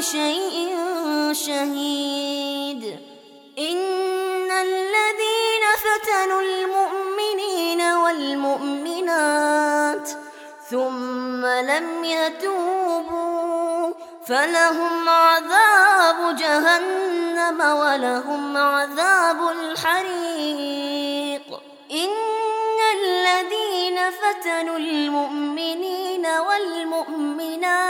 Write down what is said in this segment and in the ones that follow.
كل شيء شهيد. إن الذين فتنوا المؤمنين والمؤمنات ثم لم يتوبوا فلهم عذاب جهنم ولهم عذاب الحريق. إن الذين فتنوا المؤمنين والمؤمنات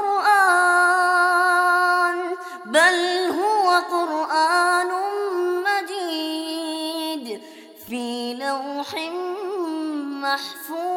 لوح محفوظ